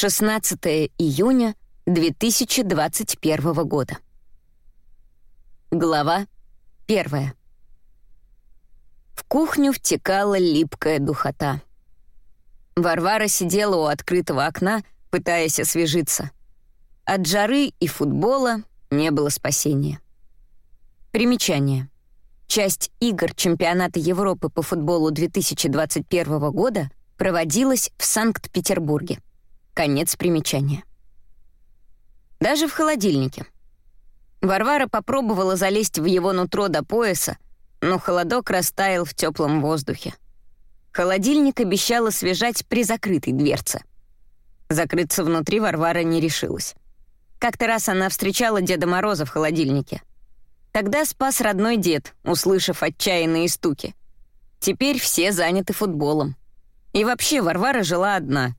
16 июня 2021 года. Глава первая. В кухню втекала липкая духота. Варвара сидела у открытого окна, пытаясь освежиться. От жары и футбола не было спасения. Примечание. Часть игр чемпионата Европы по футболу 2021 года проводилась в Санкт-Петербурге. Конец примечания. Даже в холодильнике. Варвара попробовала залезть в его нутро до пояса, но холодок растаял в теплом воздухе. Холодильник обещал освежать при закрытой дверце. Закрыться внутри Варвара не решилась. Как-то раз она встречала Деда Мороза в холодильнике. Тогда спас родной дед, услышав отчаянные стуки. Теперь все заняты футболом. И вообще Варвара жила одна,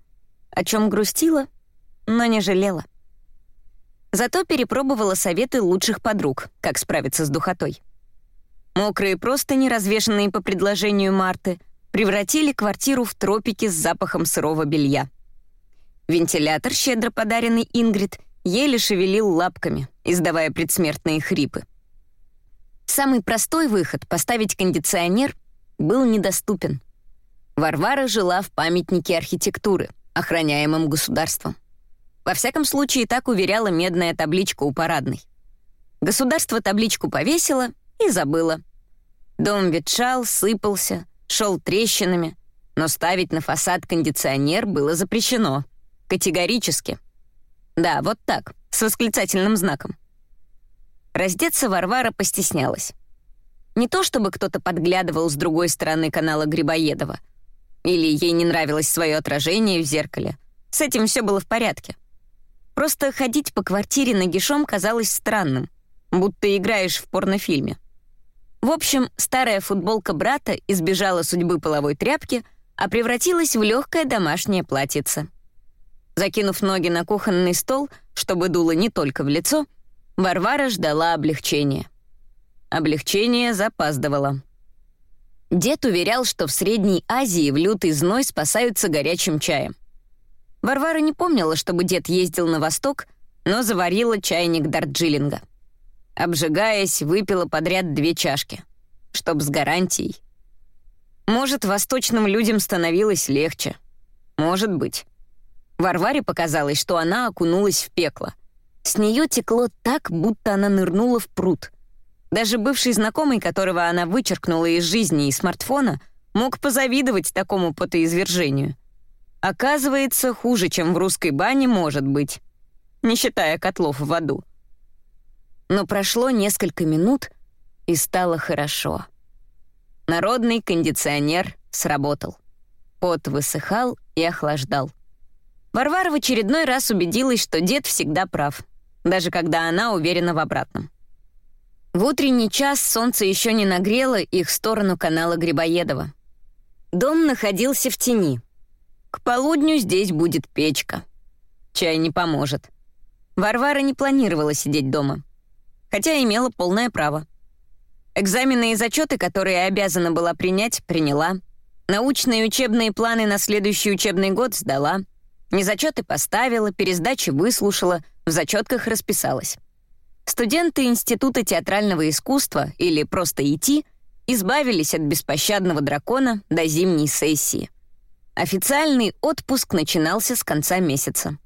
о чем грустила, но не жалела. Зато перепробовала советы лучших подруг, как справиться с духотой. Мокрые простыни, развешанные по предложению Марты, превратили квартиру в тропики с запахом сырого белья. Вентилятор, щедро подаренный Ингрид, еле шевелил лапками, издавая предсмертные хрипы. Самый простой выход — поставить кондиционер — был недоступен. Варвара жила в памятнике архитектуры, охраняемом государством. Во всяком случае, так уверяла медная табличка у парадной. Государство табличку повесило и забыло. Дом ветшал, сыпался, шел трещинами, но ставить на фасад кондиционер было запрещено. Категорически. Да, вот так, с восклицательным знаком. Раздеться Варвара постеснялась. Не то чтобы кто-то подглядывал с другой стороны канала Грибоедова, или ей не нравилось свое отражение в зеркале. С этим все было в порядке. Просто ходить по квартире нагишом казалось странным, будто играешь в порнофильме. В общем, старая футболка брата избежала судьбы половой тряпки, а превратилась в легкое домашнее платьице. Закинув ноги на кухонный стол, чтобы дуло не только в лицо, Варвара ждала облегчения. Облегчение запаздывало. Дед уверял, что в Средней Азии в лютый зной спасаются горячим чаем. Варвара не помнила, чтобы дед ездил на восток, но заварила чайник Дарджилинга. Обжигаясь, выпила подряд две чашки. Чтоб с гарантией. Может, восточным людям становилось легче. Может быть. Варваре показалось, что она окунулась в пекло. С нее текло так, будто она нырнула в пруд. Даже бывший знакомый, которого она вычеркнула из жизни и смартфона, мог позавидовать такому потоизвержению. Оказывается, хуже, чем в русской бане, может быть. Не считая котлов в аду. Но прошло несколько минут, и стало хорошо. Народный кондиционер сработал. Пот высыхал и охлаждал. Варвара в очередной раз убедилась, что дед всегда прав даже когда она уверена в обратном. В утренний час солнце еще не нагрело их сторону канала Грибоедова. Дом находился в тени. К полудню здесь будет печка. Чай не поможет. Варвара не планировала сидеть дома, хотя имела полное право. Экзамены и зачеты, которые обязана была принять, приняла. Научные учебные планы на следующий учебный год сдала. Незачеты поставила, пересдачи выслушала — в зачетках расписалась. Студенты Института театрального искусства, или просто ИТИ, избавились от беспощадного дракона до зимней сессии. Официальный отпуск начинался с конца месяца.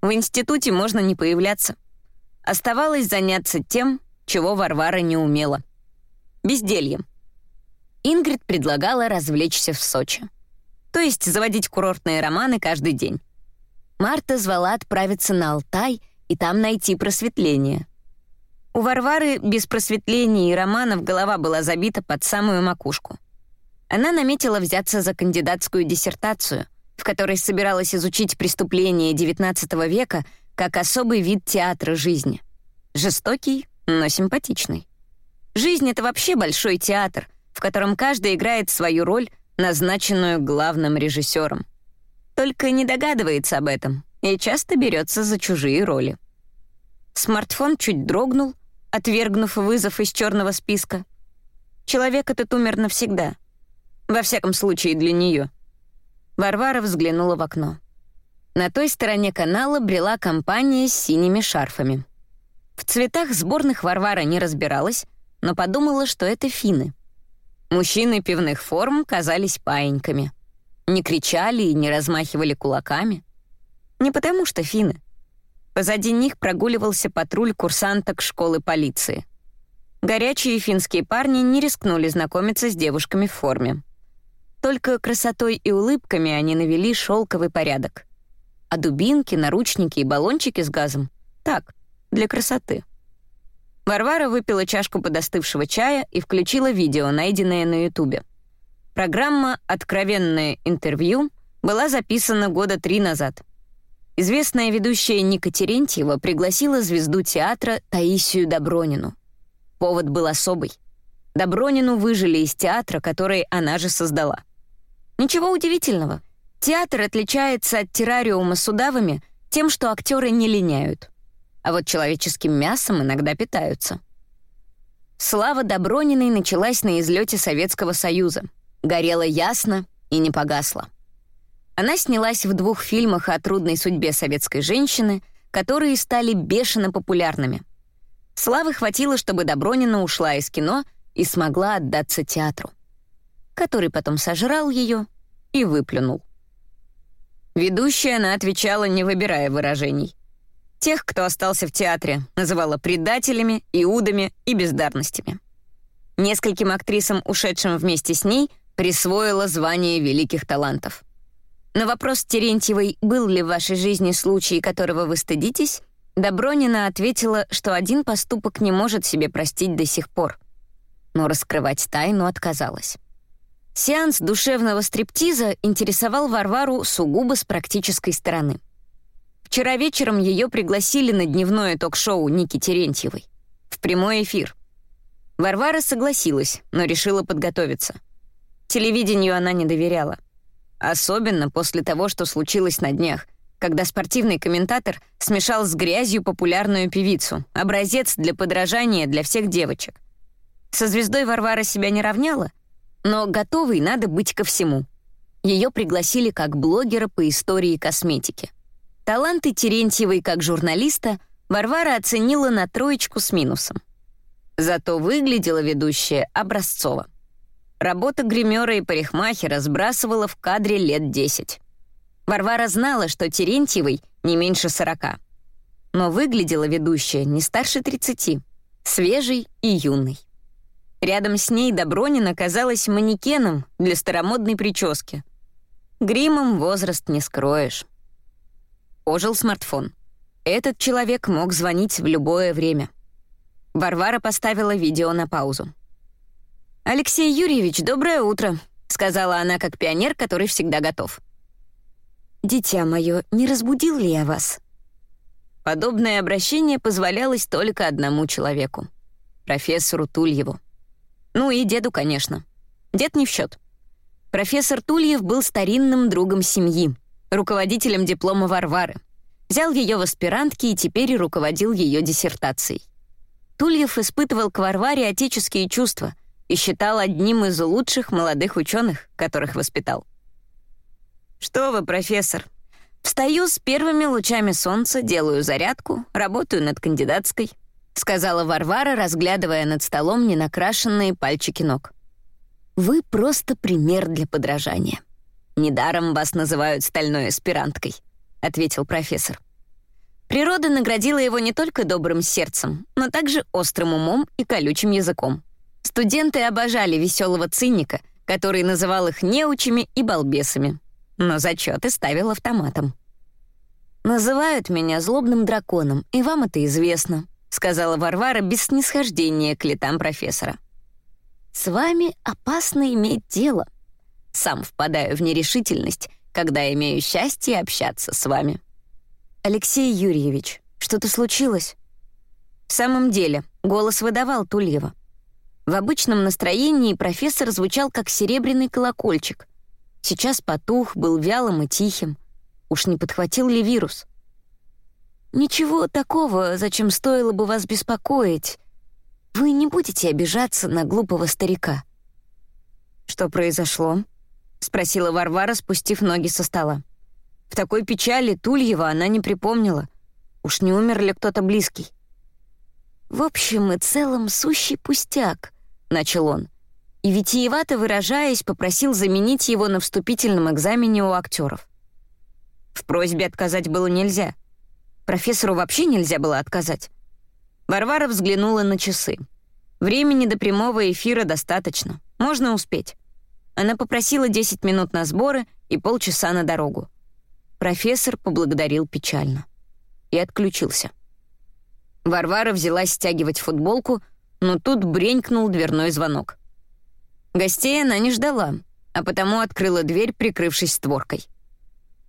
В институте можно не появляться. Оставалось заняться тем, чего Варвара не умела. Бездельем. Ингрид предлагала развлечься в Сочи. То есть заводить курортные романы каждый день. Марта звала отправиться на Алтай и там найти просветление. У Варвары без просветления и романов голова была забита под самую макушку. Она наметила взяться за кандидатскую диссертацию, в которой собиралась изучить преступления XIX века как особый вид театра жизни. Жестокий, но симпатичный. Жизнь — это вообще большой театр, в котором каждый играет свою роль, назначенную главным режиссером. Только не догадывается об этом и часто берется за чужие роли. Смартфон чуть дрогнул, отвергнув вызов из черного списка. Человек этот умер навсегда. Во всяком случае, для нее. Варвара взглянула в окно. На той стороне канала брела компания с синими шарфами. В цветах сборных Варвара не разбиралась, но подумала, что это финны. Мужчины пивных форм казались паиньками. Не кричали и не размахивали кулаками. Не потому что финны. Позади них прогуливался патруль курсанток школы полиции. Горячие финские парни не рискнули знакомиться с девушками в форме. Только красотой и улыбками они навели шелковый порядок. А дубинки, наручники и баллончики с газом — так, для красоты. Варвара выпила чашку подостывшего чая и включила видео, найденное на Ютубе. Программа «Откровенное интервью» была записана года три назад. Известная ведущая Ника Терентьева пригласила звезду театра Таисию Добронину. Повод был особый. Добронину выжили из театра, который она же создала. Ничего удивительного. Театр отличается от террариума с удавами тем, что актеры не линяют а вот человеческим мясом иногда питаются. Слава Доброниной началась на излете Советского Союза. Горела ясно и не погасла. Она снялась в двух фильмах о трудной судьбе советской женщины, которые стали бешено популярными. Славы хватило, чтобы Добронина ушла из кино и смогла отдаться театру, который потом сожрал ее и выплюнул. Ведущая она отвечала, не выбирая выражений. Тех, кто остался в театре, называла предателями, иудами и бездарностями. Нескольким актрисам, ушедшим вместе с ней, присвоила звание великих талантов. На вопрос Терентьевой, был ли в вашей жизни случай, которого вы стыдитесь, Добронина ответила, что один поступок не может себе простить до сих пор. Но раскрывать тайну отказалась. Сеанс душевного стриптиза интересовал Варвару сугубо с практической стороны — Вчера вечером ее пригласили на дневное ток-шоу Ники Терентьевой. В прямой эфир. Варвара согласилась, но решила подготовиться. Телевидению она не доверяла. Особенно после того, что случилось на днях, когда спортивный комментатор смешал с грязью популярную певицу, образец для подражания для всех девочек. Со звездой Варвара себя не равняла, но готовой надо быть ко всему. Ее пригласили как блогера по истории косметики — Таланты Терентьевой как журналиста Варвара оценила на троечку с минусом. Зато выглядела ведущая образцово. Работа гримера и парикмахера сбрасывала в кадре лет 10. Варвара знала, что Терентьевой не меньше 40. Но выглядела ведущая не старше 30, свежей и юной. Рядом с ней Добронина казалась манекеном для старомодной прически. Гримом возраст не скроешь. Ожил смартфон. Этот человек мог звонить в любое время. Варвара поставила видео на паузу. «Алексей Юрьевич, доброе утро», — сказала она как пионер, который всегда готов. «Дитя мое, не разбудил ли я вас?» Подобное обращение позволялось только одному человеку — профессору Тульеву. Ну и деду, конечно. Дед не в счет. Профессор Тульев был старинным другом семьи, руководителем диплома Варвары. Взял ее в аспирантки и теперь руководил ее диссертацией. Тульев испытывал к Варваре отеческие чувства и считал одним из лучших молодых ученых, которых воспитал. «Что вы, профессор? Встаю с первыми лучами солнца, делаю зарядку, работаю над кандидатской», сказала Варвара, разглядывая над столом ненакрашенные пальчики ног. «Вы просто пример для подражания». «Недаром вас называют стальной аспиранткой», — ответил профессор. Природа наградила его не только добрым сердцем, но также острым умом и колючим языком. Студенты обожали веселого циника, который называл их неучами и балбесами, но зачеты ставил автоматом. «Называют меня злобным драконом, и вам это известно», сказала Варвара без снисхождения к летам профессора. «С вами опасно иметь дело», сам впадаю в нерешительность, когда имею счастье общаться с вами. Алексей Юрьевич, что-то случилось? В самом деле, голос выдавал Тульева. В обычном настроении профессор звучал как серебряный колокольчик. Сейчас потух, был вялым и тихим. Уж не подхватил ли вирус? «Ничего такого, зачем стоило бы вас беспокоить. Вы не будете обижаться на глупого старика». «Что произошло?» — спросила Варвара, спустив ноги со стола. В такой печали Тульева она не припомнила. Уж не умер ли кто-то близкий? «В общем и целом сущий пустяк», — начал он. И витиевато выражаясь, попросил заменить его на вступительном экзамене у актеров. В просьбе отказать было нельзя. Профессору вообще нельзя было отказать. Варвара взглянула на часы. Времени до прямого эфира достаточно. Можно успеть. Она попросила 10 минут на сборы и полчаса на дорогу. Профессор поблагодарил печально. И отключился. Варвара взялась стягивать футболку, но тут бренькнул дверной звонок. Гостей она не ждала, а потому открыла дверь, прикрывшись створкой.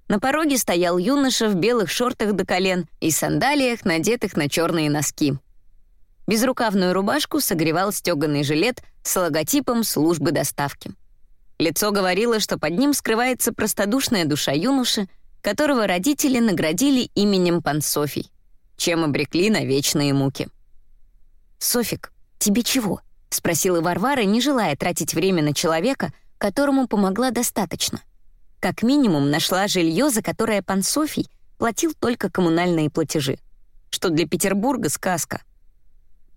На пороге стоял юноша в белых шортах до колен и сандалиях, надетых на черные носки. Безрукавную рубашку согревал стеганый жилет с логотипом службы доставки. Лицо говорило, что под ним скрывается простодушная душа юноши, которого родители наградили именем Пансофий, чем обрекли на вечные муки. «Софик, тебе чего?» — спросила Варвара, не желая тратить время на человека, которому помогла достаточно. Как минимум нашла жилье, за которое пан Софий платил только коммунальные платежи. Что для Петербурга сказка.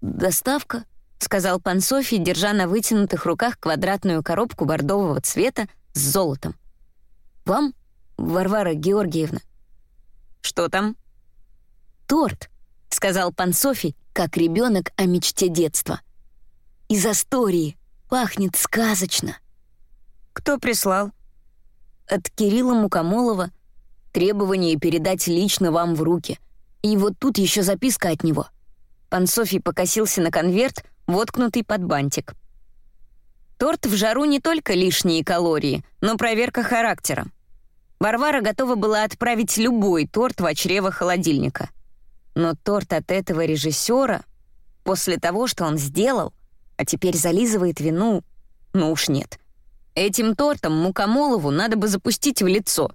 «Доставка», — сказал пан Софий, держа на вытянутых руках квадратную коробку бордового цвета с золотом. «Вам, Варвара Георгиевна?» «Что там?» «Торт», — сказал пан Софий, как ребенок о мечте детства. «Из Астории. Пахнет сказочно». «Кто прислал?» от Кирилла Мукомолова требование передать лично вам в руки. И вот тут еще записка от него. Пан Софий покосился на конверт, воткнутый под бантик. Торт в жару не только лишние калории, но проверка характера. Варвара готова была отправить любой торт в чрево холодильника. Но торт от этого режиссера, после того, что он сделал, а теперь зализывает вину, ну уж нет — Этим тортом Мукомолову надо бы запустить в лицо.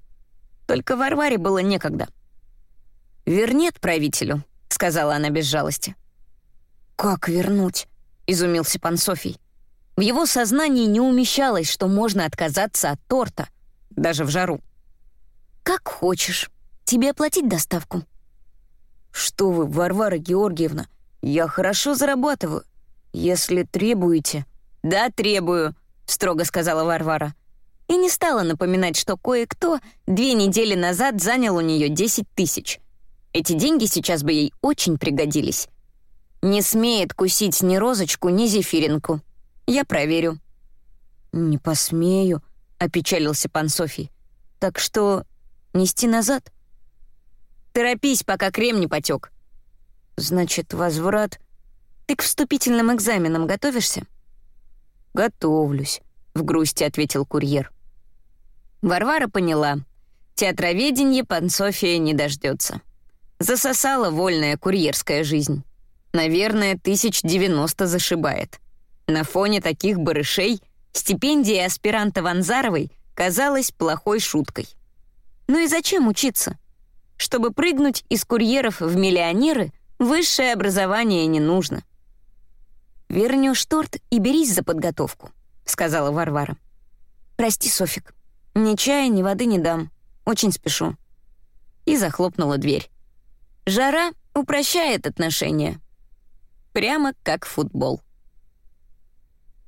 Только Варваре было некогда. «Вернет правителю», — сказала она без жалости. «Как вернуть?» — изумился пан Софий. В его сознании не умещалось, что можно отказаться от торта, даже в жару. «Как хочешь. Тебе оплатить доставку?» «Что вы, Варвара Георгиевна, я хорошо зарабатываю. Если требуете...» «Да, требую», строго сказала Варвара. И не стала напоминать, что кое-кто две недели назад занял у нее 10 тысяч. Эти деньги сейчас бы ей очень пригодились. Не смеет кусить ни розочку, ни зефиринку. Я проверю. «Не посмею», — опечалился пан Софий. «Так что нести назад?» «Торопись, пока крем не потек». «Значит, возврат...» «Ты к вступительным экзаменам готовишься?» «Готовлюсь», — в грусти ответил курьер. Варвара поняла. Театроведение пан София не дождется. Засосала вольная курьерская жизнь. Наверное, тысяч девяносто зашибает. На фоне таких барышей стипендия аспиранта Ванзаровой казалась плохой шуткой. Ну и зачем учиться? Чтобы прыгнуть из курьеров в миллионеры, высшее образование не нужно. «Вернешь торт и берись за подготовку», — сказала Варвара. «Прости, Софик, ни чая, ни воды не дам. Очень спешу». И захлопнула дверь. Жара упрощает отношения. Прямо как футбол.